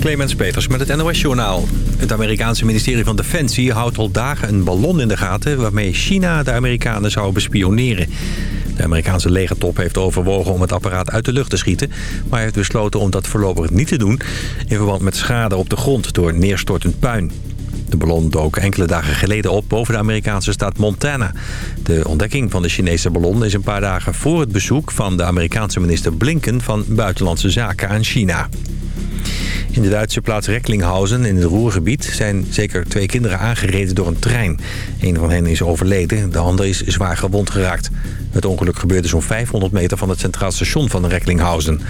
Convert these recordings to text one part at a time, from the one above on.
Clemens Peters met het NOS-journaal. Het Amerikaanse ministerie van Defensie houdt al dagen een ballon in de gaten... waarmee China de Amerikanen zou bespioneren. De Amerikaanse legertop heeft overwogen om het apparaat uit de lucht te schieten... maar heeft besloten om dat voorlopig niet te doen... in verband met schade op de grond door neerstortend puin. De ballon dook enkele dagen geleden op boven de Amerikaanse staat Montana. De ontdekking van de Chinese ballon is een paar dagen voor het bezoek... van de Amerikaanse minister Blinken van Buitenlandse Zaken aan China. In de Duitse plaats Recklinghausen in het Roergebied zijn zeker twee kinderen aangereden door een trein. Een van hen is overleden, de ander is zwaar gewond geraakt. Het ongeluk gebeurde zo'n 500 meter van het centraal station van Recklinghausen.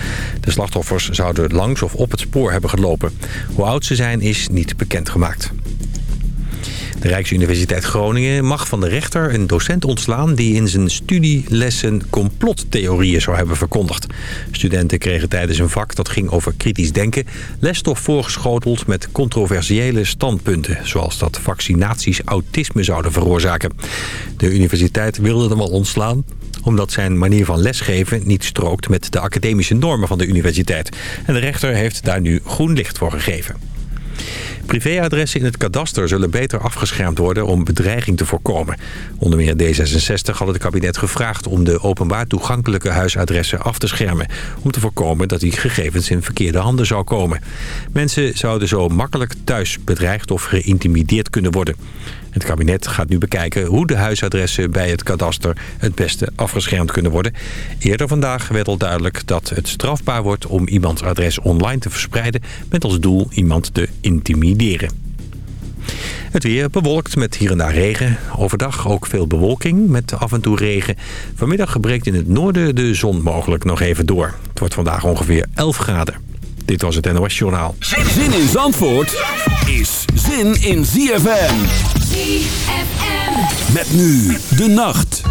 De slachtoffers zouden langs of op het spoor hebben gelopen. Hoe oud ze zijn is niet bekendgemaakt. De Rijksuniversiteit Groningen mag van de rechter een docent ontslaan... die in zijn studielessen complottheorieën zou hebben verkondigd. Studenten kregen tijdens een vak dat ging over kritisch denken... lesstof voorgeschoteld met controversiële standpunten... zoals dat vaccinaties autisme zouden veroorzaken. De universiteit wilde hem al ontslaan omdat zijn manier van lesgeven niet strookt met de academische normen van de universiteit. En de rechter heeft daar nu groen licht voor gegeven. Privéadressen in het kadaster zullen beter afgeschermd worden om bedreiging te voorkomen. Onder meer D66 had het kabinet gevraagd om de openbaar toegankelijke huisadressen af te schermen. Om te voorkomen dat die gegevens in verkeerde handen zou komen. Mensen zouden zo makkelijk thuis bedreigd of geïntimideerd kunnen worden. Het kabinet gaat nu bekijken hoe de huisadressen bij het kadaster het beste afgeschermd kunnen worden. Eerder vandaag werd al duidelijk dat het strafbaar wordt om iemands adres online te verspreiden... met als doel iemand te intimideren. Het weer bewolkt met hier en daar regen. Overdag ook veel bewolking met af en toe regen. Vanmiddag breekt in het noorden de zon mogelijk nog even door. Het wordt vandaag ongeveer 11 graden. Dit was het NOS Journaal. Zin in Zandvoort is zin in ZFM. Met nu de nacht.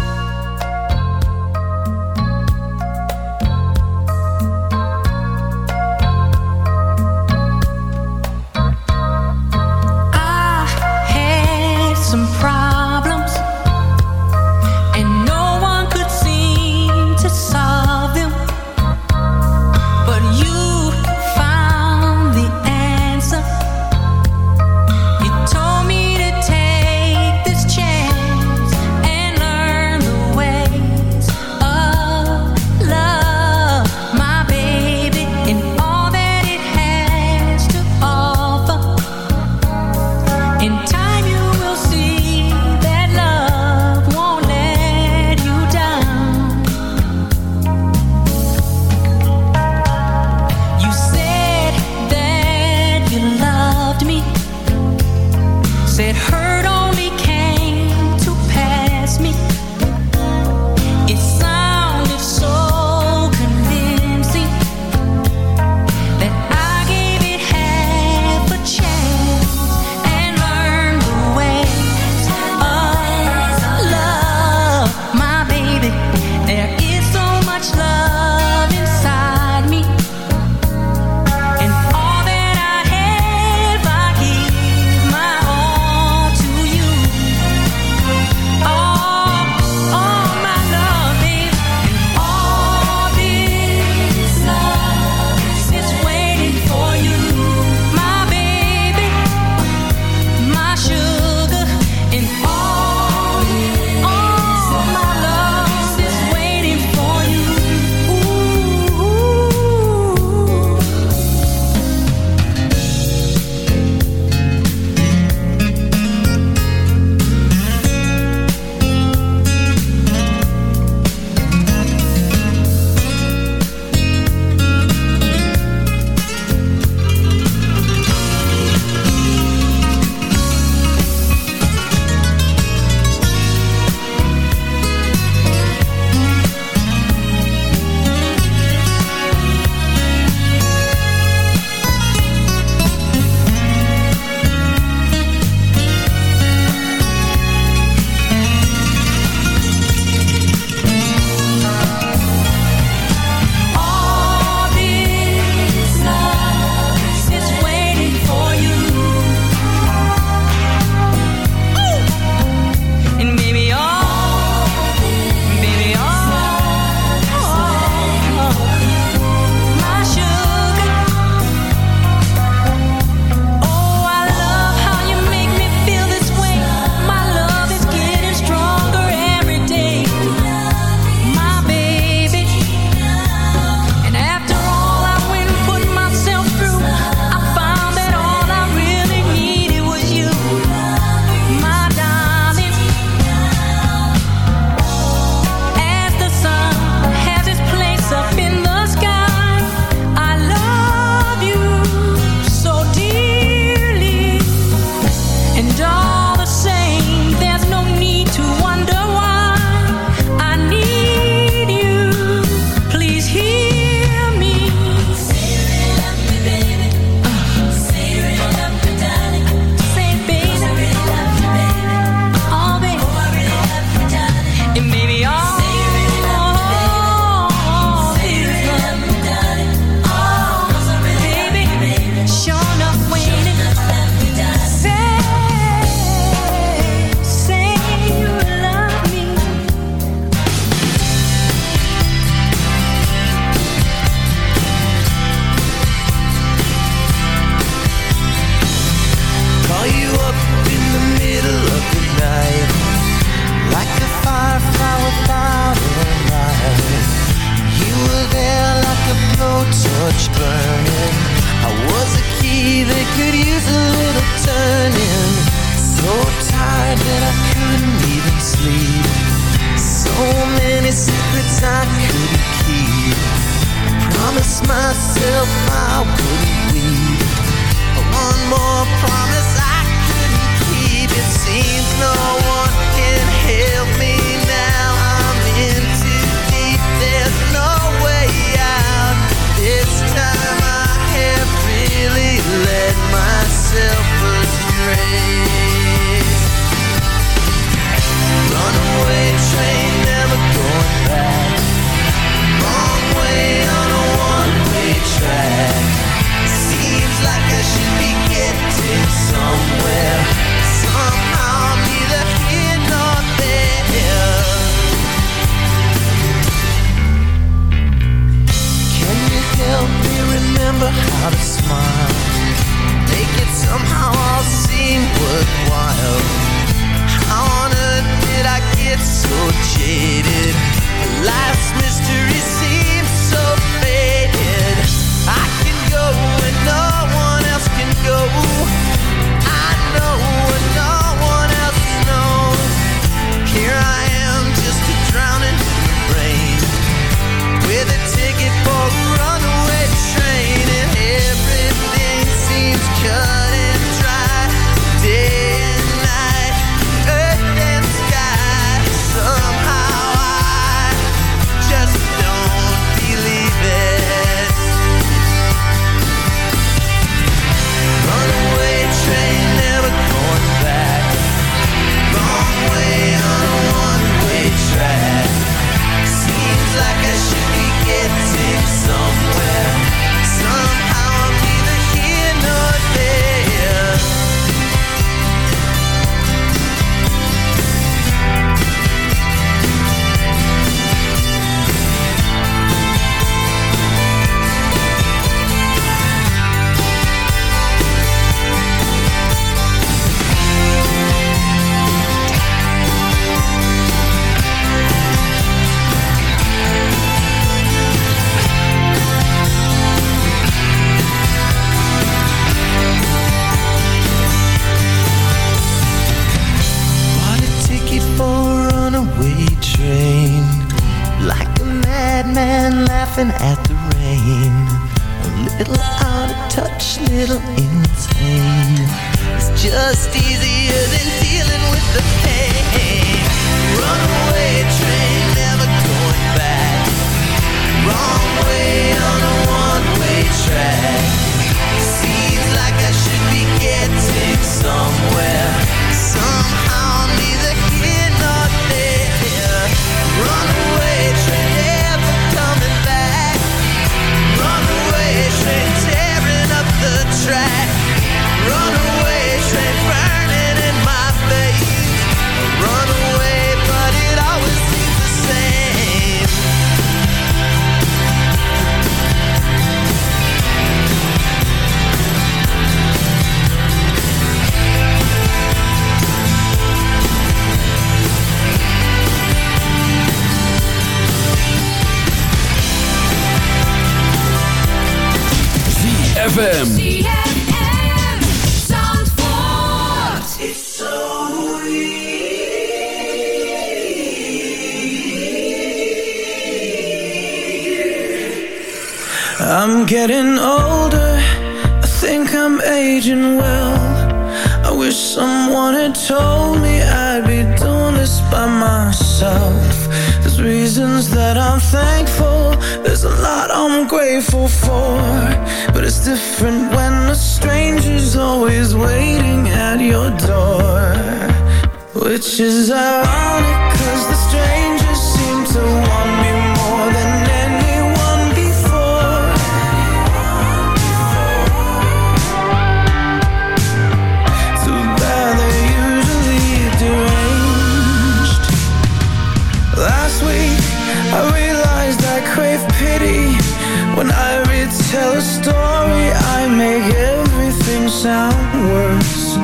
make everything sound worse.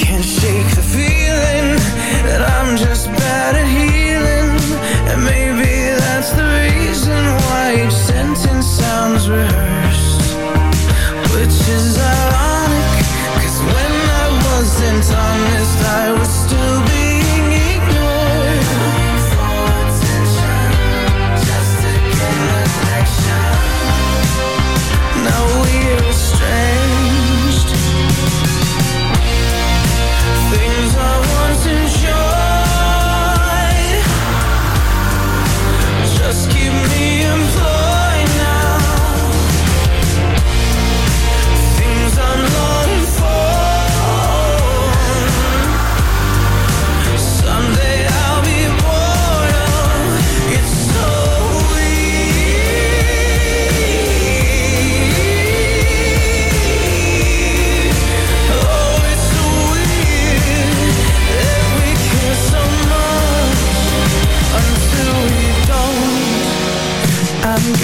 Can't shake the feeling that I'm just bad at healing. And maybe that's the reason why each sentence sounds rehearsed. Which is ironic, cause when I wasn't honest I was still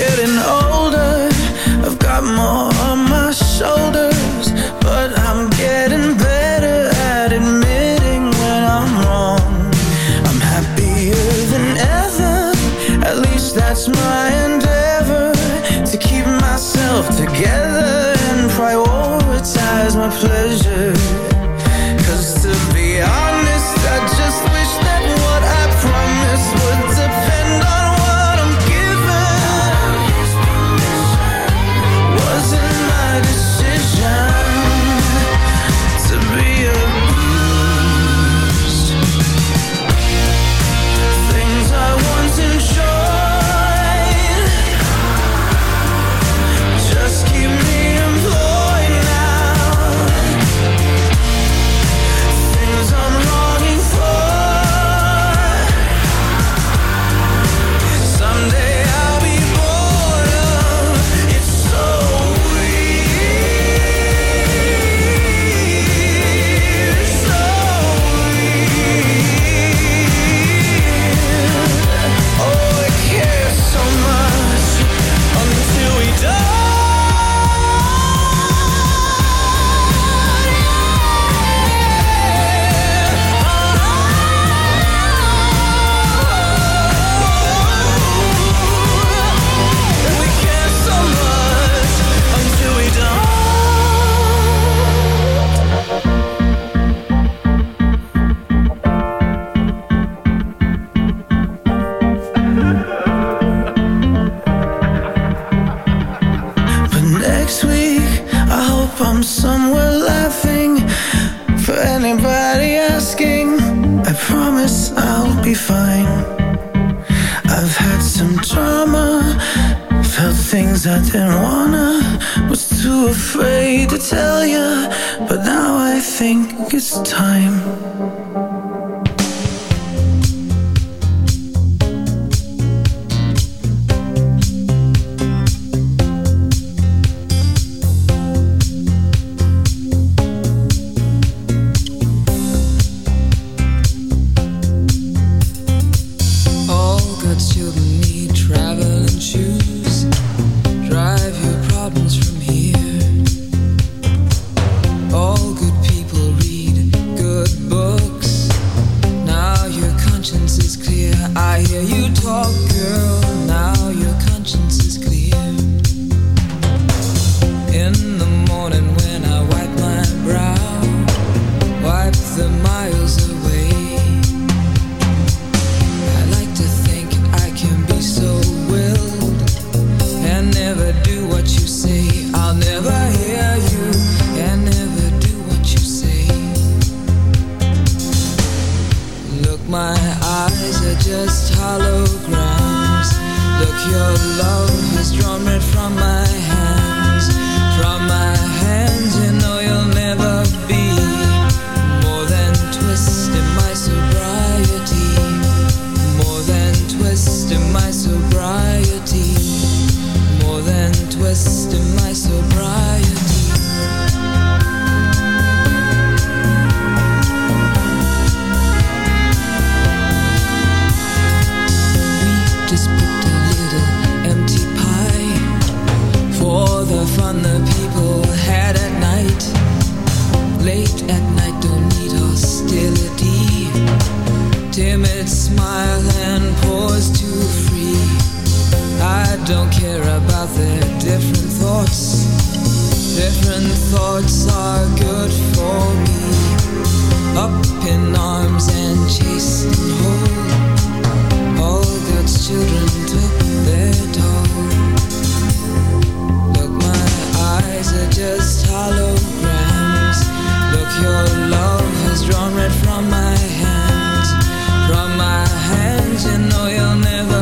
getting older. I've got more on my shoulders But I'm getting better at admitting when I'm wrong. I'm happier than ever At least that's my endeavor To keep myself together. Hands, you know you'll never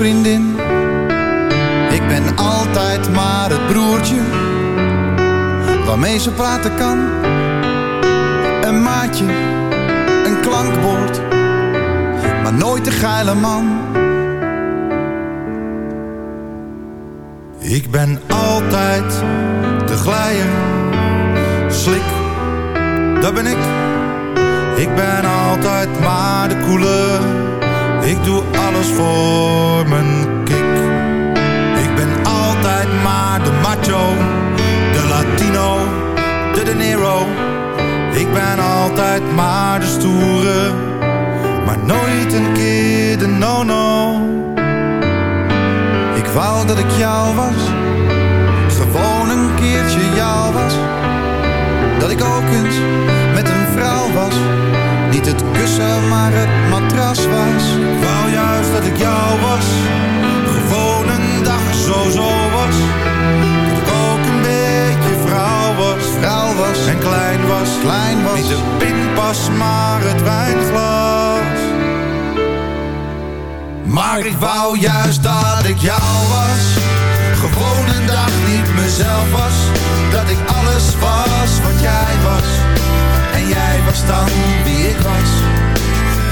vriendin. Altijd maar de stoere, maar nooit een keer de no-no. Ik wou dat ik jou was, gewoon een keertje jou was. Dat ik ook eens met een vrouw was, niet het kussen maar het matras was. Ik wou juist dat ik jou was, gewoon een dag zo zo was. Vrouw was en klein was, klein was. Niet de pinpas maar het wijnglas. Maar ik wou juist dat ik jou was. Gewoon een dag niet mezelf was. Dat ik alles was wat jij was. En jij was dan wie ik was.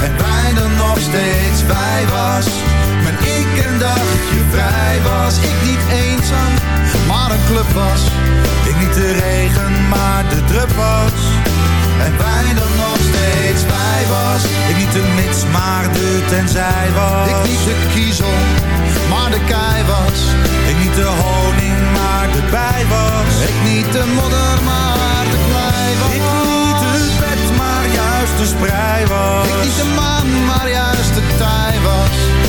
En wij dan nog steeds wij was Maar ik een dagje vrij was. Ik niet eenzaam, maar een club was. Ik niet de regen, maar de drup was. En wij dan nog steeds bij was. Ik niet de mits, maar de tenzij was. Ik niet de kiezel, maar de kei was. Ik niet de honing, maar de bij was. Ik niet de modder, maar de klei was. Ik niet het bed, maar juist de sprei was. Ik niet de maan, maar juist de tij was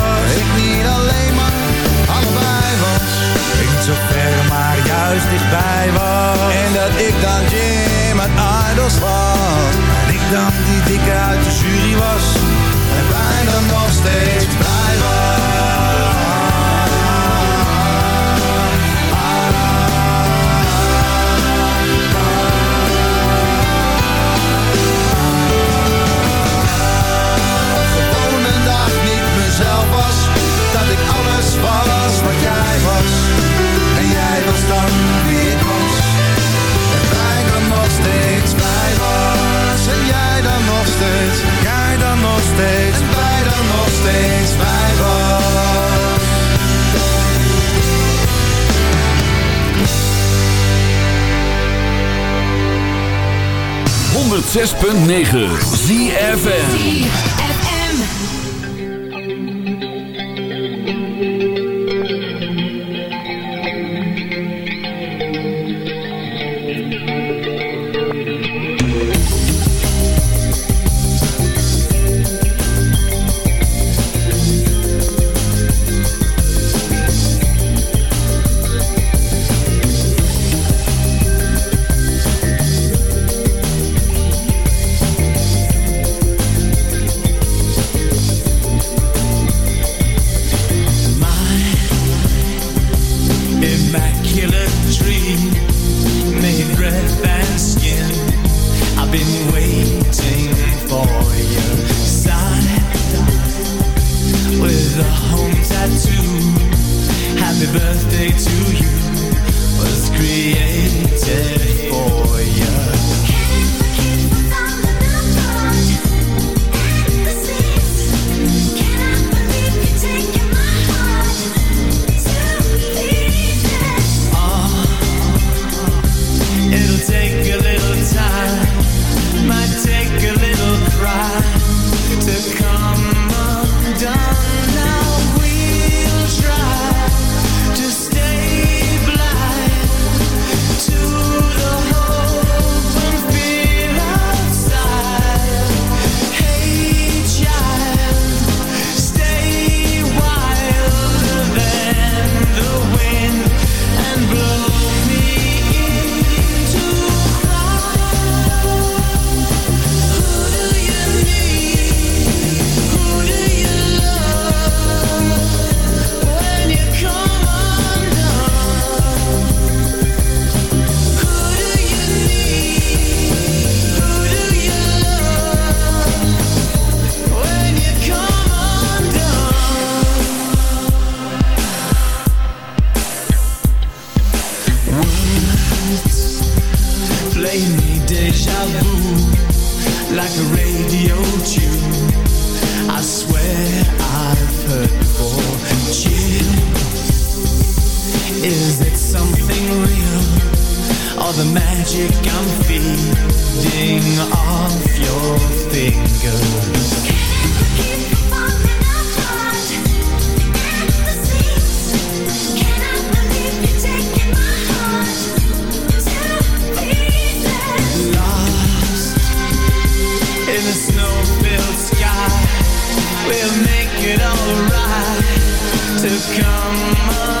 106.9 ZFN to come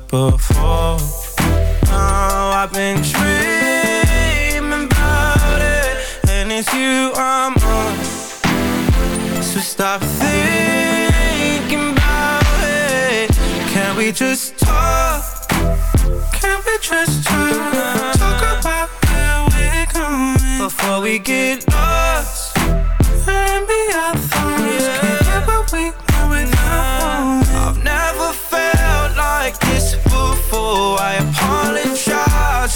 up before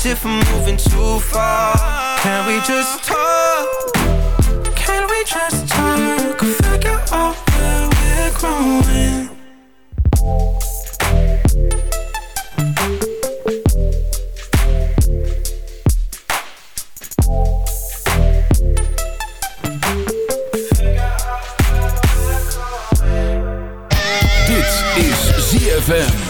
apologize if I'm moving too far. Can we just talk? Can we just talk? Figure out where we're growing. Dit is ZFM.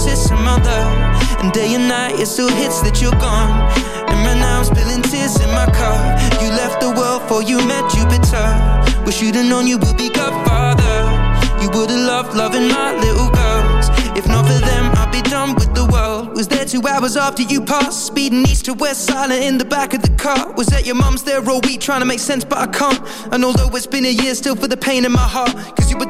your sister mother And day and night it still hits that you're gone. And right now I'm spilling tears in my car You left the world for you met Jupiter. Wish you'd have known you would be godfather. You would've loved loving my little girls. If not for them I'd be done with the world. Was there two hours after you passed Speeding east to west silent in the back of the car? Was at your mum's there all week trying to make sense but I can't? And although it's been a year still for the pain in my heart. Cause you were